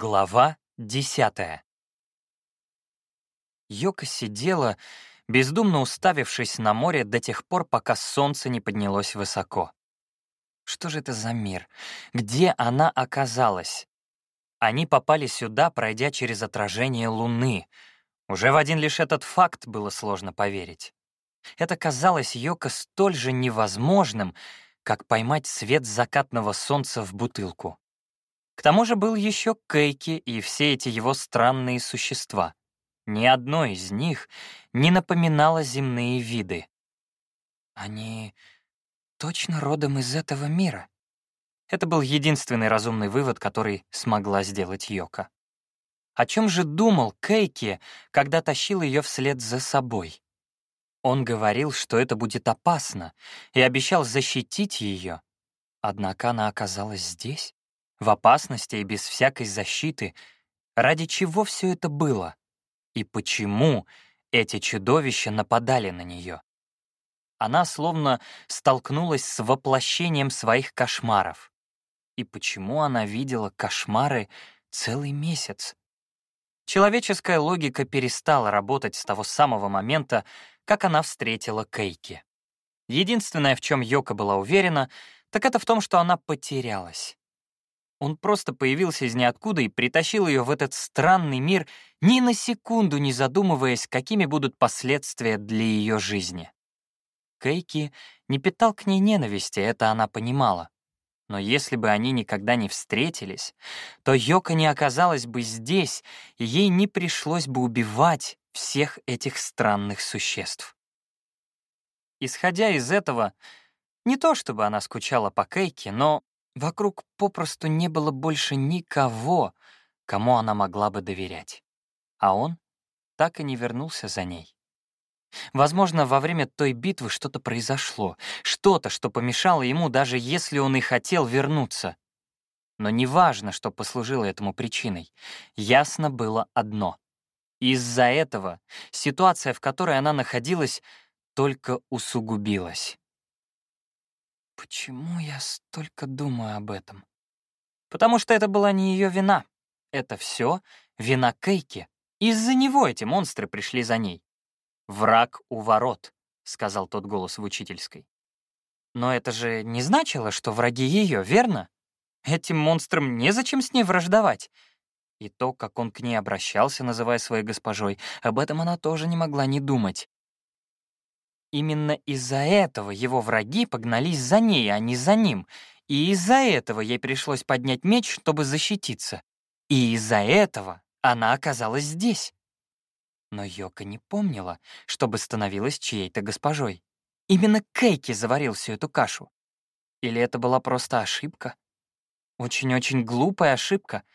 Глава десятая. Йока сидела, бездумно уставившись на море до тех пор, пока солнце не поднялось высоко. Что же это за мир? Где она оказалась? Они попали сюда, пройдя через отражение Луны. Уже в один лишь этот факт было сложно поверить. Это казалось Йоко столь же невозможным, как поймать свет закатного солнца в бутылку. К тому же был еще Кейки и все эти его странные существа. Ни одно из них не напоминало земные виды. Они точно родом из этого мира. Это был единственный разумный вывод, который смогла сделать Йока. О чем же думал Кейки, когда тащил ее вслед за собой? Он говорил, что это будет опасно, и обещал защитить ее. Однако она оказалась здесь в опасности и без всякой защиты. Ради чего все это было? И почему эти чудовища нападали на нее? Она словно столкнулась с воплощением своих кошмаров. И почему она видела кошмары целый месяц? Человеческая логика перестала работать с того самого момента, как она встретила Кейки. Единственное, в чем Йока была уверена, так это в том, что она потерялась. Он просто появился из ниоткуда и притащил ее в этот странный мир, ни на секунду не задумываясь, какими будут последствия для ее жизни. Кейки не питал к ней ненависти, это она понимала. Но если бы они никогда не встретились, то Йока не оказалась бы здесь, и ей не пришлось бы убивать всех этих странных существ. Исходя из этого, не то чтобы она скучала по Кейке, но Вокруг попросту не было больше никого, кому она могла бы доверять. А он так и не вернулся за ней. Возможно, во время той битвы что-то произошло, что-то, что помешало ему, даже если он и хотел вернуться. Но неважно, что послужило этому причиной. Ясно было одно. Из-за этого ситуация, в которой она находилась, только усугубилась. Почему я столько думаю об этом? Потому что это была не ее вина. Это все вина Кейки. Из-за него эти монстры пришли за ней. «Враг у ворот», — сказал тот голос в учительской. Но это же не значило, что враги ее, верно? Этим монстрам незачем с ней враждовать. И то, как он к ней обращался, называя своей госпожой, об этом она тоже не могла не думать. Именно из-за этого его враги погнались за ней, а не за ним, и из-за этого ей пришлось поднять меч, чтобы защититься. И из-за этого она оказалась здесь. Но Йока не помнила, чтобы становилась чьей-то госпожой. Именно Кейки заварил всю эту кашу. Или это была просто ошибка? Очень-очень глупая ошибка —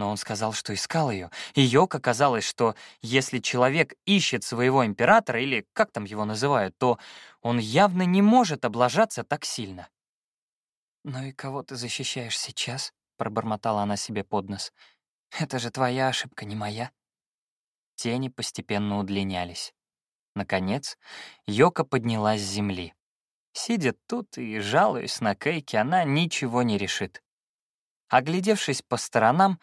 но он сказал, что искал ее. И Йока казалось, что если человек ищет своего императора, или как там его называют, то он явно не может облажаться так сильно. «Ну и кого ты защищаешь сейчас?» — пробормотала она себе под нос. «Это же твоя ошибка, не моя». Тени постепенно удлинялись. Наконец, Йока поднялась с земли. Сидя тут и жалуясь на Кейки, она ничего не решит. Оглядевшись по сторонам,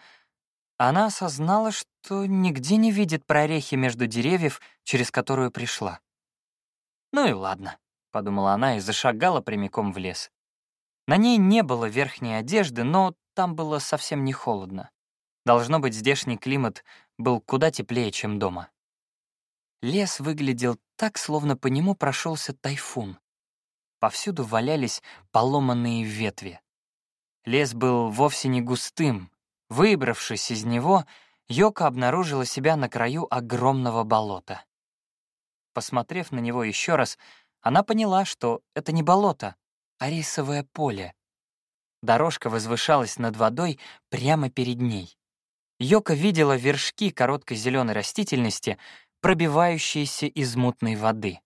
она осознала, что нигде не видит прорехи между деревьев, через которую пришла. «Ну и ладно», — подумала она и зашагала прямиком в лес. На ней не было верхней одежды, но там было совсем не холодно. Должно быть, здешний климат был куда теплее, чем дома. Лес выглядел так, словно по нему прошелся тайфун. Повсюду валялись поломанные ветви. Лес был вовсе не густым, Выбравшись из него, Йока обнаружила себя на краю огромного болота. Посмотрев на него еще раз, она поняла, что это не болото, а рисовое поле. Дорожка возвышалась над водой прямо перед ней. Йока видела вершки короткой зеленой растительности, пробивающиеся из мутной воды.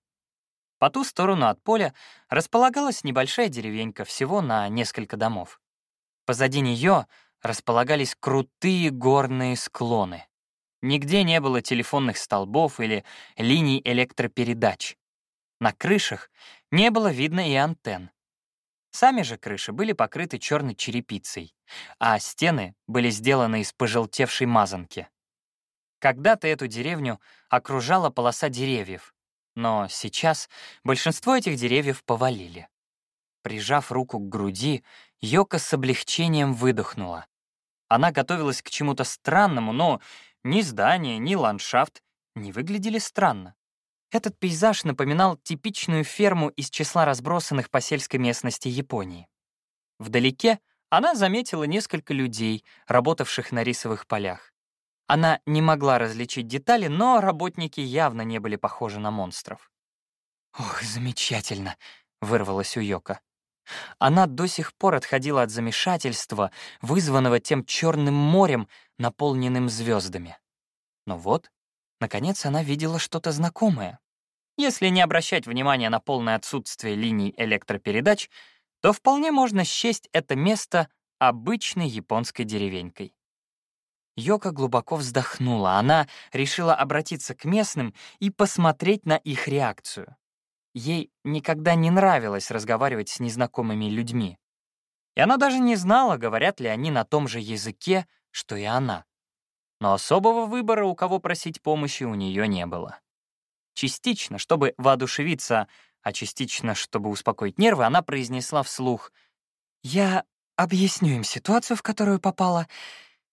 По ту сторону от поля располагалась небольшая деревенька всего на несколько домов. Позади нее располагались крутые горные склоны. Нигде не было телефонных столбов или линий электропередач. На крышах не было видно и антенн. Сами же крыши были покрыты черной черепицей, а стены были сделаны из пожелтевшей мазанки. Когда-то эту деревню окружала полоса деревьев, но сейчас большинство этих деревьев повалили. Прижав руку к груди, Йока с облегчением выдохнула. Она готовилась к чему-то странному, но ни здание, ни ландшафт не выглядели странно. Этот пейзаж напоминал типичную ферму из числа разбросанных по сельской местности Японии. Вдалеке она заметила несколько людей, работавших на рисовых полях. Она не могла различить детали, но работники явно не были похожи на монстров. «Ох, замечательно!» — вырвалась у Йока. Она до сих пор отходила от замешательства, вызванного тем черным морем, наполненным звездами. Но вот Наконец она видела что-то знакомое. Если не обращать внимания на полное отсутствие линий электропередач, то вполне можно счесть это место обычной японской деревенькой. Йока глубоко вздохнула. Она решила обратиться к местным и посмотреть на их реакцию. Ей никогда не нравилось разговаривать с незнакомыми людьми. И она даже не знала, говорят ли они на том же языке, что и она но особого выбора, у кого просить помощи, у нее не было. Частично, чтобы воодушевиться, а частично, чтобы успокоить нервы, она произнесла вслух «Я объясню им ситуацию, в которую попала,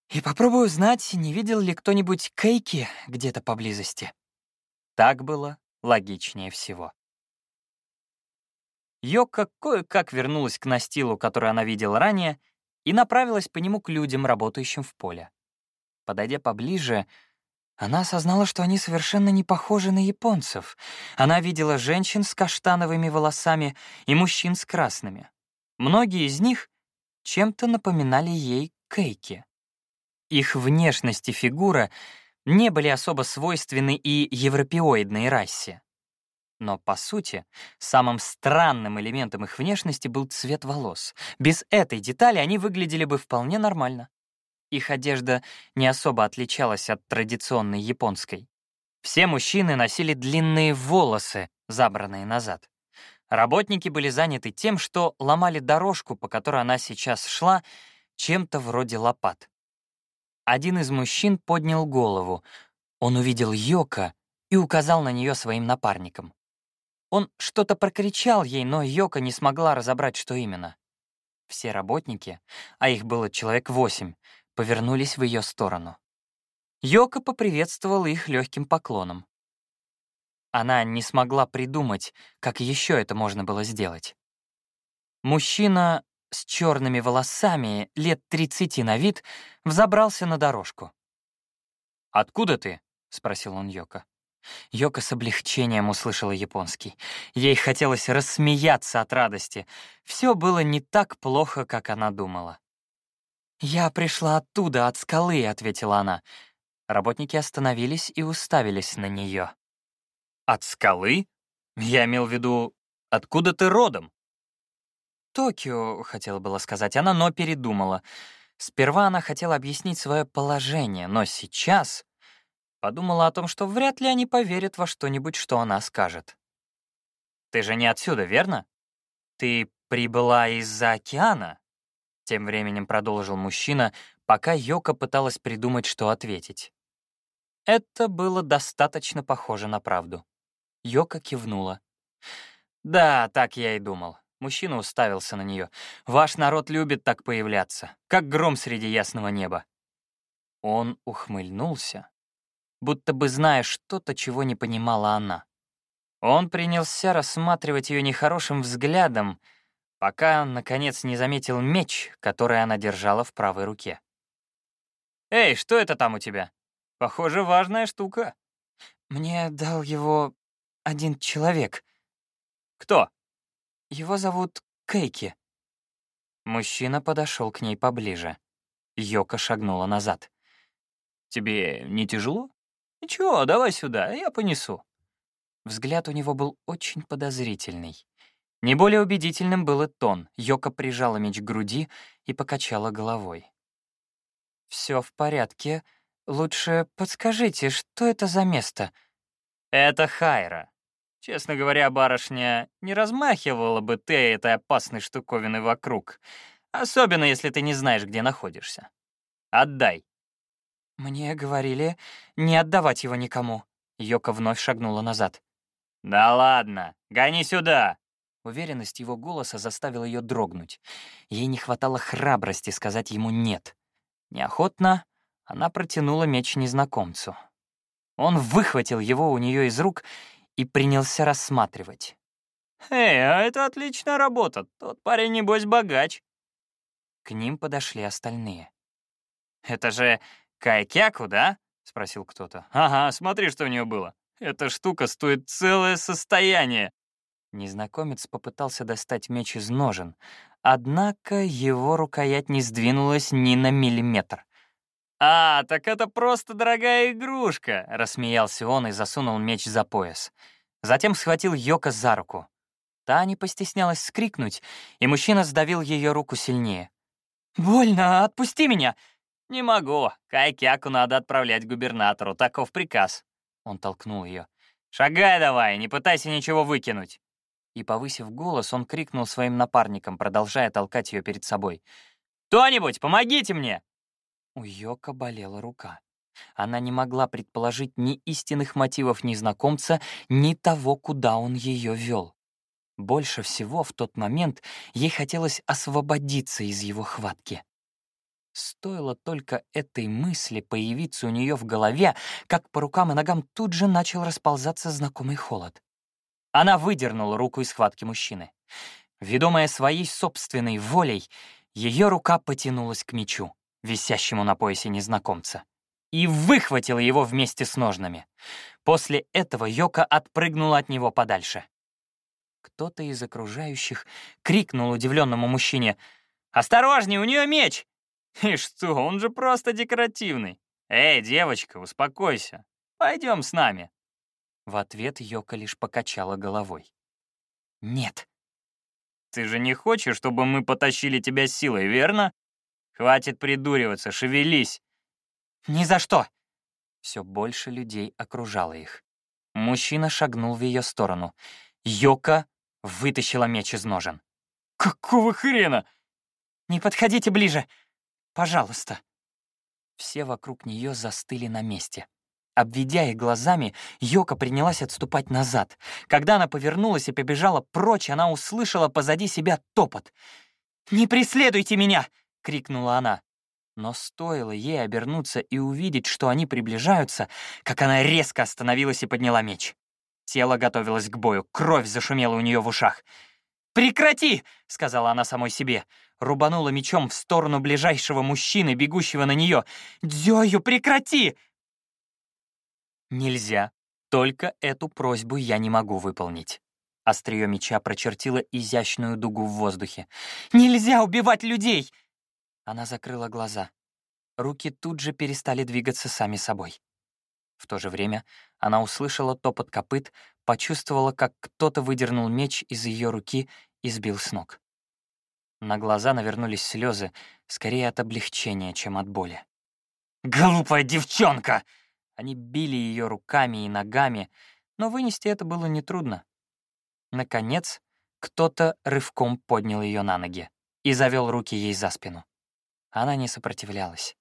и попробую узнать, не видел ли кто-нибудь Кейки где-то поблизости». Так было логичнее всего. Йока кое-как вернулась к настилу, который она видела ранее, и направилась по нему к людям, работающим в поле. Подойдя поближе, она осознала, что они совершенно не похожи на японцев. Она видела женщин с каштановыми волосами и мужчин с красными. Многие из них чем-то напоминали ей Кейки. Их внешность и фигура не были особо свойственны и европеоидной расе. Но, по сути, самым странным элементом их внешности был цвет волос. Без этой детали они выглядели бы вполне нормально. Их одежда не особо отличалась от традиционной японской. Все мужчины носили длинные волосы, забранные назад. Работники были заняты тем, что ломали дорожку, по которой она сейчас шла, чем-то вроде лопат. Один из мужчин поднял голову. Он увидел Йока и указал на нее своим напарником. Он что-то прокричал ей, но Йока не смогла разобрать, что именно. Все работники, а их было человек восемь, повернулись в ее сторону. Йока поприветствовала их легким поклоном. Она не смогла придумать, как еще это можно было сделать. Мужчина с черными волосами, лет 30 на вид, взобрался на дорожку. «Откуда ты?» — спросил он Йока. Йока с облегчением услышала японский. Ей хотелось рассмеяться от радости. Все было не так плохо, как она думала. «Я пришла оттуда, от скалы», — ответила она. Работники остановились и уставились на нее. «От скалы? Я имел в виду, откуда ты родом?» «Токио», — хотела было сказать она, но передумала. Сперва она хотела объяснить свое положение, но сейчас подумала о том, что вряд ли они поверят во что-нибудь, что она скажет. «Ты же не отсюда, верно? Ты прибыла из-за океана?» Тем временем продолжил мужчина, пока Йока пыталась придумать, что ответить. Это было достаточно похоже на правду. Йока кивнула. «Да, так я и думал». Мужчина уставился на нее. «Ваш народ любит так появляться, как гром среди ясного неба». Он ухмыльнулся, будто бы зная что-то, чего не понимала она. Он принялся рассматривать ее нехорошим взглядом, пока, наконец, не заметил меч, который она держала в правой руке. «Эй, что это там у тебя? Похоже, важная штука». «Мне дал его один человек». «Кто?» «Его зовут Кейки». Мужчина подошел к ней поближе. Йока шагнула назад. «Тебе не тяжело? Ничего, давай сюда, я понесу». Взгляд у него был очень подозрительный. Не более убедительным был и тон. Йока прижала меч к груди и покачала головой. Все в порядке. Лучше подскажите, что это за место?» «Это Хайра. Честно говоря, барышня, не размахивала бы ты этой опасной штуковиной вокруг, особенно если ты не знаешь, где находишься. Отдай. Мне говорили не отдавать его никому. Йока вновь шагнула назад. Да ладно, гони сюда. Уверенность его голоса заставила ее дрогнуть. Ей не хватало храбрости сказать ему «нет». Неохотно она протянула меч незнакомцу. Он выхватил его у нее из рук и принялся рассматривать. «Эй, а это отличная работа. Тот парень, небось, богач». К ним подошли остальные. «Это же Кайкяку, да?» — спросил кто-то. «Ага, смотри, что у нее было. Эта штука стоит целое состояние». Незнакомец попытался достать меч из ножен, однако его рукоять не сдвинулась ни на миллиметр. «А, так это просто дорогая игрушка!» — рассмеялся он и засунул меч за пояс. Затем схватил Йока за руку. Та не постеснялась скрикнуть, и мужчина сдавил ее руку сильнее. «Больно, отпусти меня!» «Не могу. Кайкяку надо отправлять губернатору, таков приказ». Он толкнул ее. «Шагай давай, не пытайся ничего выкинуть!» И, повысив голос, он крикнул своим напарникам, продолжая толкать ее перед собой. «Кто-нибудь, помогите мне!» У Йока болела рука. Она не могла предположить ни истинных мотивов незнакомца, ни того, куда он ее вел. Больше всего в тот момент ей хотелось освободиться из его хватки. Стоило только этой мысли появиться у нее в голове, как по рукам и ногам тут же начал расползаться знакомый холод. Она выдернула руку из схватки мужчины. Ведомая своей собственной волей, ее рука потянулась к мечу, висящему на поясе незнакомца, и выхватила его вместе с ножнами. После этого Йока отпрыгнула от него подальше. Кто-то из окружающих крикнул удивленному мужчине «Осторожней, у нее меч!» «И что, он же просто декоративный! Эй, девочка, успокойся! Пойдем с нами!» В ответ Йока лишь покачала головой. «Нет». «Ты же не хочешь, чтобы мы потащили тебя силой, верно? Хватит придуриваться, шевелись!» «Ни за что!» Все больше людей окружало их. Мужчина шагнул в ее сторону. Йока вытащила меч из ножен. «Какого хрена?» «Не подходите ближе! Пожалуйста!» Все вокруг нее застыли на месте. Обведя их глазами, Йока принялась отступать назад. Когда она повернулась и побежала прочь, она услышала позади себя топот. «Не преследуйте меня!» — крикнула она. Но стоило ей обернуться и увидеть, что они приближаются, как она резко остановилась и подняла меч. Тело готовилось к бою, кровь зашумела у нее в ушах. «Прекрати!» — сказала она самой себе. Рубанула мечом в сторону ближайшего мужчины, бегущего на нее. «Дзёю, прекрати!» «Нельзя. Только эту просьбу я не могу выполнить». Острие меча прочертило изящную дугу в воздухе. «Нельзя убивать людей!» Она закрыла глаза. Руки тут же перестали двигаться сами собой. В то же время она услышала топот копыт, почувствовала, как кто-то выдернул меч из ее руки и сбил с ног. На глаза навернулись слезы, скорее от облегчения, чем от боли. «Глупая девчонка!» Они били ее руками и ногами, но вынести это было нетрудно. Наконец, кто-то рывком поднял ее на ноги и завел руки ей за спину. Она не сопротивлялась.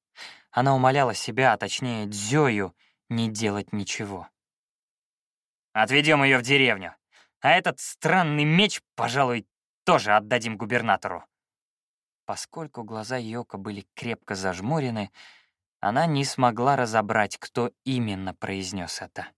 Она умоляла себя, а точнее Дзёю, не делать ничего. «Отведем ее в деревню, а этот странный меч, пожалуй, тоже отдадим губернатору». Поскольку глаза Йока были крепко зажмурены, она не смогла разобрать, кто именно произнес это.